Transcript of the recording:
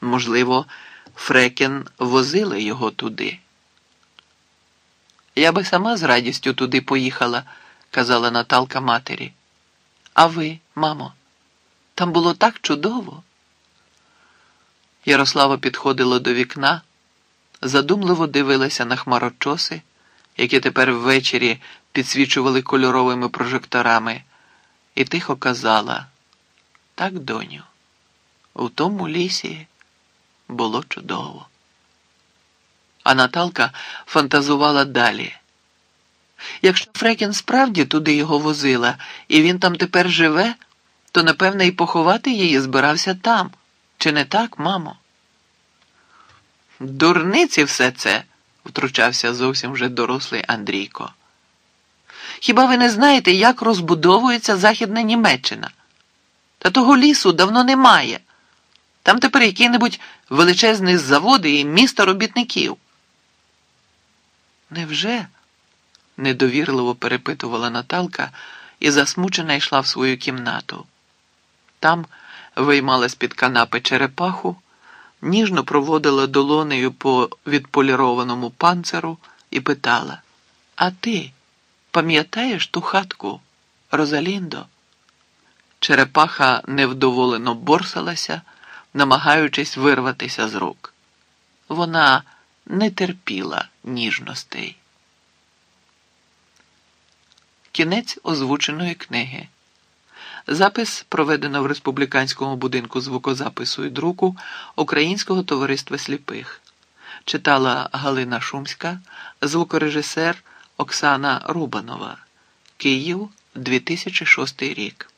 Можливо, Фрекен возили його туди. Я би сама з радістю туди поїхала, казала Наталка матері. А ви, мамо, там було так чудово. Ярослава підходила до вікна, задумливо дивилася на хмарочоси, які тепер ввечері підсвічували кольоровими прожекторами, і тихо казала: Так, доню, у тому лісі було чудово. А Наталка фантазувала далі. Якщо Фрекін справді туди його возила, і він там тепер живе, то, напевне, і поховати її збирався там. Чи не так, мамо? Дурниці все це, втручався зовсім вже дорослий Андрійко. Хіба ви не знаєте, як розбудовується Західна Німеччина? Та того лісу давно немає. Там тепер який-небудь величезний завод і місто робітників. Невже? недовірливо перепитувала Наталка і засмучена йшла в свою кімнату. Там виймала з-під канапи черепаху, ніжно проводила долонею по відполірованому панциру і питала: А ти пам'ятаєш ту хатку, Розаліндо? Черепаха невдоволено борсалася, намагаючись вирватися з рук. Вона не терпіла ніжностей. Кінець озвученої книги. Запис проведено в Республіканському будинку звукозапису і друку Українського товариства сліпих. Читала Галина Шумська, звукорежисер Оксана Рубанова. Київ 2006 рік.